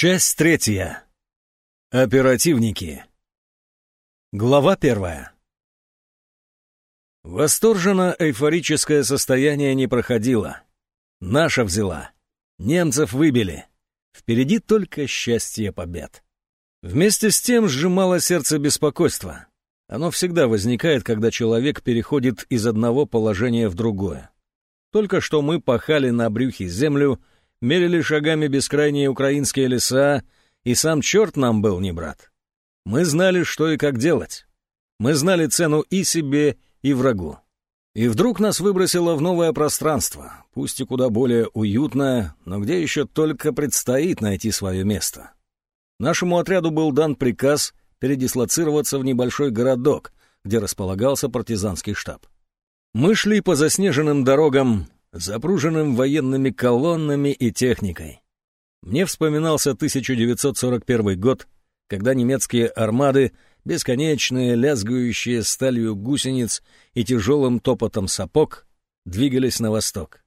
Часть третья. Оперативники. Глава первая. Восторженно-эйфорическое состояние не проходило. Наша взяла. Немцев выбили. Впереди только счастье побед. Вместе с тем сжимало сердце беспокойство. Оно всегда возникает, когда человек переходит из одного положения в другое. Только что мы пахали на брюхе землю, мерили шагами бескрайние украинские леса, и сам черт нам был не брат. Мы знали, что и как делать. Мы знали цену и себе, и врагу. И вдруг нас выбросило в новое пространство, пусть и куда более уютное, но где еще только предстоит найти свое место. Нашему отряду был дан приказ передислоцироваться в небольшой городок, где располагался партизанский штаб. Мы шли по заснеженным дорогам, запруженным военными колоннами и техникой. Мне вспоминался 1941 год, когда немецкие армады, бесконечные, лязгающие сталью гусениц и тяжелым топотом сапог, двигались на восток.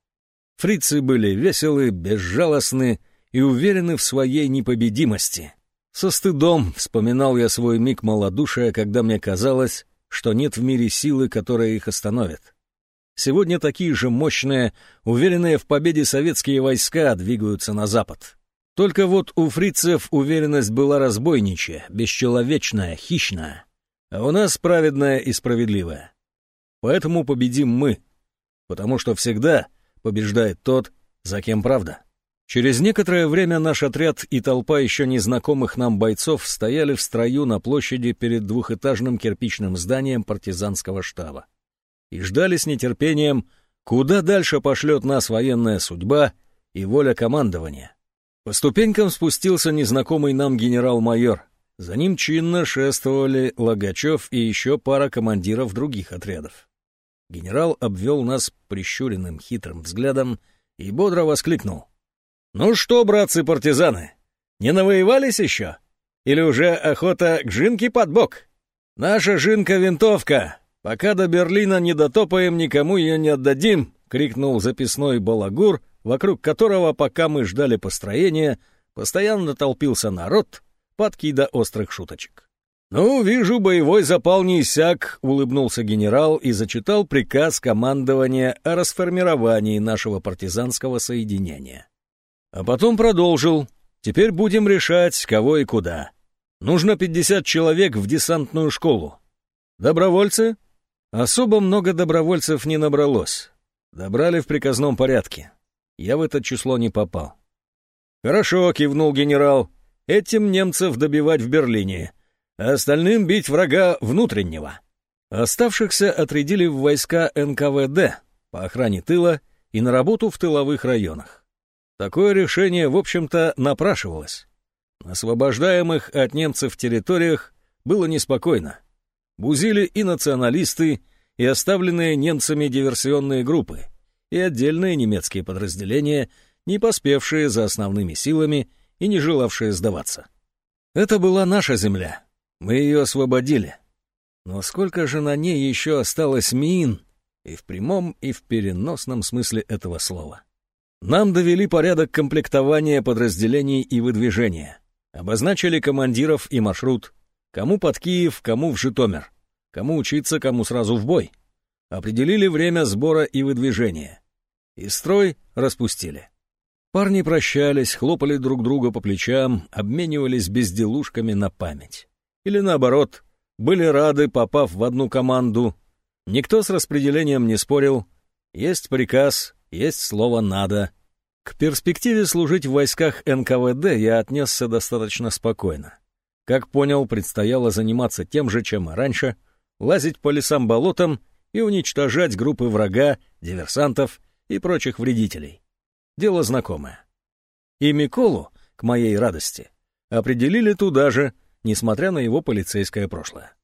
Фрицы были веселы, безжалостны и уверены в своей непобедимости. Со стыдом вспоминал я свой миг малодушия, когда мне казалось, что нет в мире силы, которая их остановит. Сегодня такие же мощные, уверенные в победе советские войска двигаются на запад. Только вот у фрицев уверенность была разбойничья, бесчеловечная, хищная. А у нас праведная и справедливая. Поэтому победим мы, потому что всегда побеждает тот, за кем правда. Через некоторое время наш отряд и толпа еще незнакомых нам бойцов стояли в строю на площади перед двухэтажным кирпичным зданием партизанского штаба и ждали с нетерпением, куда дальше пошлет нас военная судьба и воля командования. По ступенькам спустился незнакомый нам генерал-майор. За ним чинно шествовали Логачев и еще пара командиров других отрядов. Генерал обвел нас прищуренным хитрым взглядом и бодро воскликнул. «Ну что, братцы-партизаны, не навоевались еще? Или уже охота к жинке под бок? Наша жинка-винтовка, «Пока до Берлина не дотопаем, никому ее не отдадим!» — крикнул записной балагур, вокруг которого, пока мы ждали построения, постоянно толпился народ, падкий до острых шуточек. «Ну, вижу, боевой запал не иссяк», — улыбнулся генерал и зачитал приказ командования о расформировании нашего партизанского соединения. А потом продолжил. «Теперь будем решать, кого и куда. Нужно 50 человек в десантную школу. Добровольцы? Особо много добровольцев не набралось. Добрали в приказном порядке. Я в это число не попал. «Хорошо», — кивнул генерал. «Этим немцев добивать в Берлине, а остальным бить врага внутреннего». Оставшихся отрядили в войска НКВД по охране тыла и на работу в тыловых районах. Такое решение, в общем-то, напрашивалось. На освобождаемых от немцев территориях было неспокойно бузили и националисты, и оставленные немцами диверсионные группы, и отдельные немецкие подразделения, не поспевшие за основными силами и не желавшие сдаваться. Это была наша земля. Мы ее освободили. Но сколько же на ней еще осталось мин, и в прямом, и в переносном смысле этого слова. Нам довели порядок комплектования подразделений и выдвижения. Обозначили командиров и маршрут, Кому под Киев, кому в Житомир. Кому учиться, кому сразу в бой. Определили время сбора и выдвижения. И строй распустили. Парни прощались, хлопали друг друга по плечам, обменивались безделушками на память. Или наоборот, были рады, попав в одну команду. Никто с распределением не спорил. Есть приказ, есть слово «надо». К перспективе служить в войсках НКВД я отнесся достаточно спокойно. Как понял, предстояло заниматься тем же, чем и раньше, лазить по лесам-болотам и уничтожать группы врага, диверсантов и прочих вредителей. Дело знакомое. И Миколу, к моей радости, определили туда же, несмотря на его полицейское прошлое.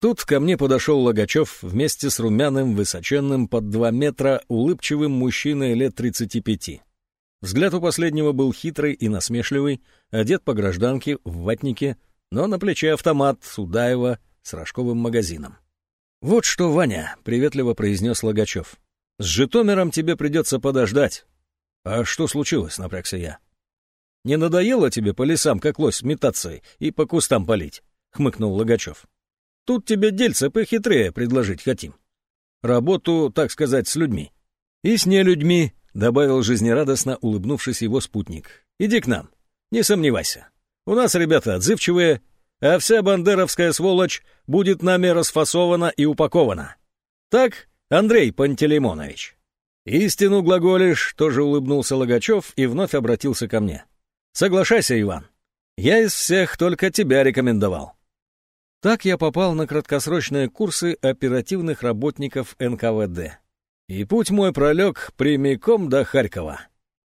Тут ко мне подошел Логачев вместе с румяным, высоченным, под два метра, улыбчивым мужчиной лет 35. Взгляд у последнего был хитрый и насмешливый, одет по гражданке, в ватнике, но на плече автомат Судаева с рожковым магазином. «Вот что, Ваня», — приветливо произнес Логачев, — «с Житомиром тебе придется подождать». «А что случилось?» — напрягся я. Не надоело тебе по лесам, как лось, метаться и по кустам палить?» — хмыкнул Логачев. «Тут тебе дельце похитрее предложить хотим. Работу, так сказать, с людьми». «И с нелюдьми», — добавил жизнерадостно, улыбнувшись его спутник. «Иди к нам, не сомневайся. У нас ребята отзывчивые, а вся бандеровская сволочь будет нами расфасована и упакована. Так, Андрей Пантелеймонович?» «Истину глаголишь», — тоже улыбнулся Логачев и вновь обратился ко мне. Соглашайся, Иван. Я из всех только тебя рекомендовал. Так я попал на краткосрочные курсы оперативных работников НКВД. И путь мой пролег прямиком до Харькова.